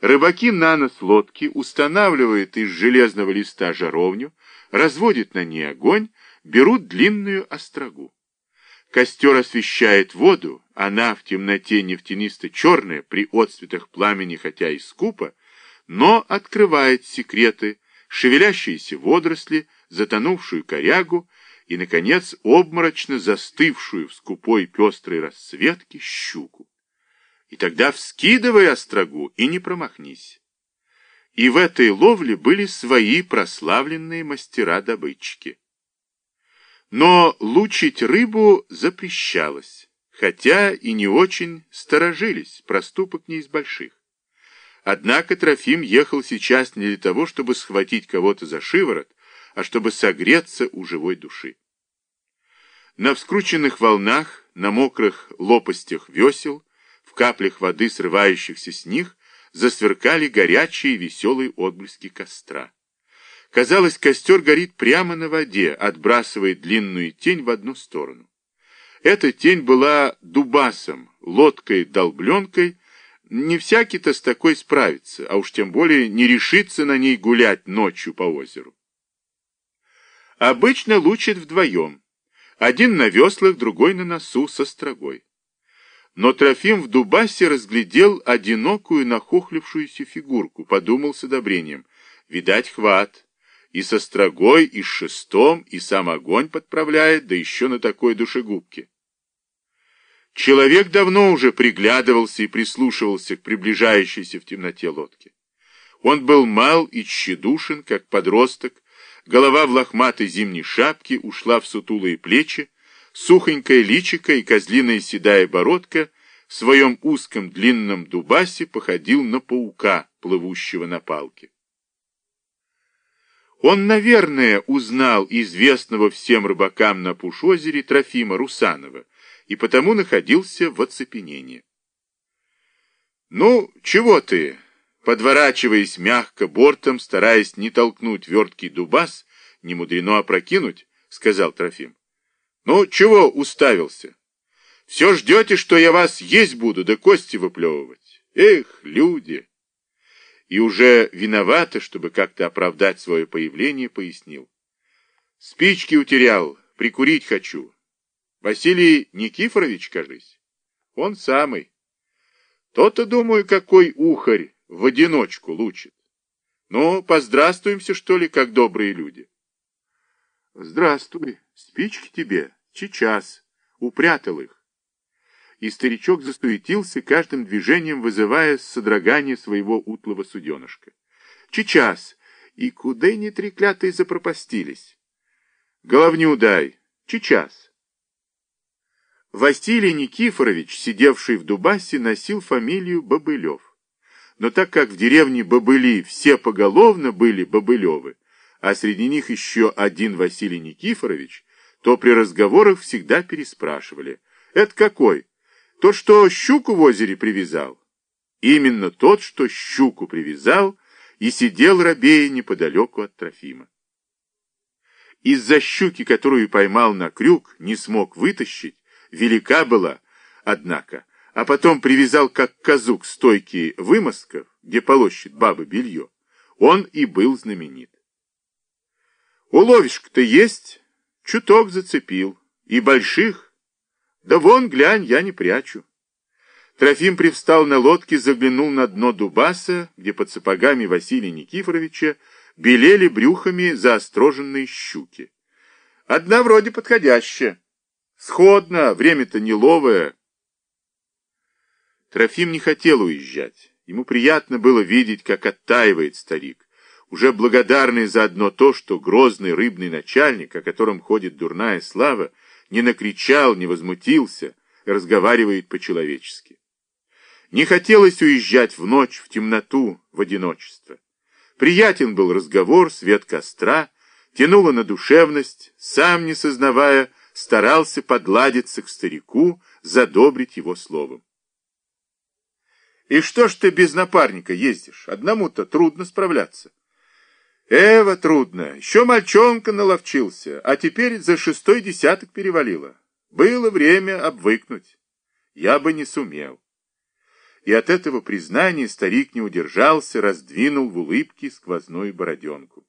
Рыбаки на нос лодки устанавливают из железного листа жаровню, разводят на ней огонь, берут длинную острогу. Костер освещает воду, она в темноте нефтянисто-черная, при отцветах пламени, хотя и скупо, но открывает секреты, шевелящиеся водоросли, затонувшую корягу и, наконец, обморочно застывшую в скупой пестрой расцветке щуку. И тогда вскидывай острогу и не промахнись. И в этой ловле были свои прославленные мастера-добытчики. Но лучить рыбу запрещалось, хотя и не очень сторожились, проступок не из больших. Однако Трофим ехал сейчас не для того, чтобы схватить кого-то за шиворот, а чтобы согреться у живой души. На вскрученных волнах, на мокрых лопастях весел, каплях воды, срывающихся с них, засверкали горячие веселые отблески костра. Казалось, костер горит прямо на воде, отбрасывая длинную тень в одну сторону. Эта тень была дубасом, лодкой-долбленкой, не всякий-то с такой справится, а уж тем более не решится на ней гулять ночью по озеру. Обычно лучит вдвоем. Один на веслах, другой на носу, со строгой. Но Трофим в Дубасе разглядел одинокую нахохлившуюся фигурку, подумал с одобрением. Видать, хват. И со строгой, и с шестом, и сам огонь подправляет, да еще на такой душегубке. Человек давно уже приглядывался и прислушивался к приближающейся в темноте лодке. Он был мал и тщедушен, как подросток, голова в лохматой зимней шапке ушла в сутулые плечи, сухонькое личико и козлиная седая бородка в своем узком длинном дубасе походил на паука, плывущего на палке. Он, наверное, узнал известного всем рыбакам на Пушозере Трофима Русанова и потому находился в оцепенении. «Ну, чего ты?» Подворачиваясь мягко бортом, стараясь не толкнуть верткий дубас, не мудрено опрокинуть, сказал Трофим. Ну, чего уставился? Все ждете, что я вас есть буду, да кости выплевывать. Эх, люди! И уже виновато, чтобы как-то оправдать свое появление, пояснил. Спички утерял, прикурить хочу. Василий Никифорович, кажись. Он самый. То-то, думаю, какой ухарь в одиночку лучит. Ну, поздравствуемся, что ли, как добрые люди. Здравствуй, спички тебе, сейчас. Упрятал их. И старичок застуетился, каждым движением вызывая содрогание своего утлого суденышка. Сейчас. И куда не треклятые запропастились? Головню дай. Сейчас. Василий Никифорович, сидевший в Дубасе, носил фамилию Бобылев но так как в деревне Бобыли все поголовно были Бобылевы, а среди них еще один Василий Никифорович, то при разговорах всегда переспрашивали. «Это какой? Тот, что щуку в озере привязал?» Именно тот, что щуку привязал и сидел рабея неподалеку от Трофима. Из-за щуки, которую поймал на крюк, не смог вытащить, велика была, однако, а потом привязал как козу к стойке вымазков, где полощет бабы белье, он и был знаменит. Уловишь-то есть, чуток зацепил, и больших, да вон, глянь, я не прячу. Трофим привстал на лодке, заглянул на дно Дубаса, где под сапогами Василия Никифоровича белели брюхами заостроженные щуки. Одна вроде подходящая. Сходно, время-то неловое, Трофим не хотел уезжать. Ему приятно было видеть, как оттаивает старик, уже благодарный за одно то, что грозный рыбный начальник, о котором ходит дурная слава, не накричал, не возмутился, разговаривает по-человечески. Не хотелось уезжать в ночь, в темноту, в одиночество. Приятен был разговор, свет костра, тянуло на душевность, сам не сознавая, старался подладиться к старику, задобрить его словом. И что ж ты без напарника ездишь? Одному-то трудно справляться. Эва трудно. Еще мальчонка наловчился, а теперь за шестой десяток перевалило. Было время обвыкнуть. Я бы не сумел. и от этого признания старик не удержался, раздвинул в улыбке сквозную бороденку.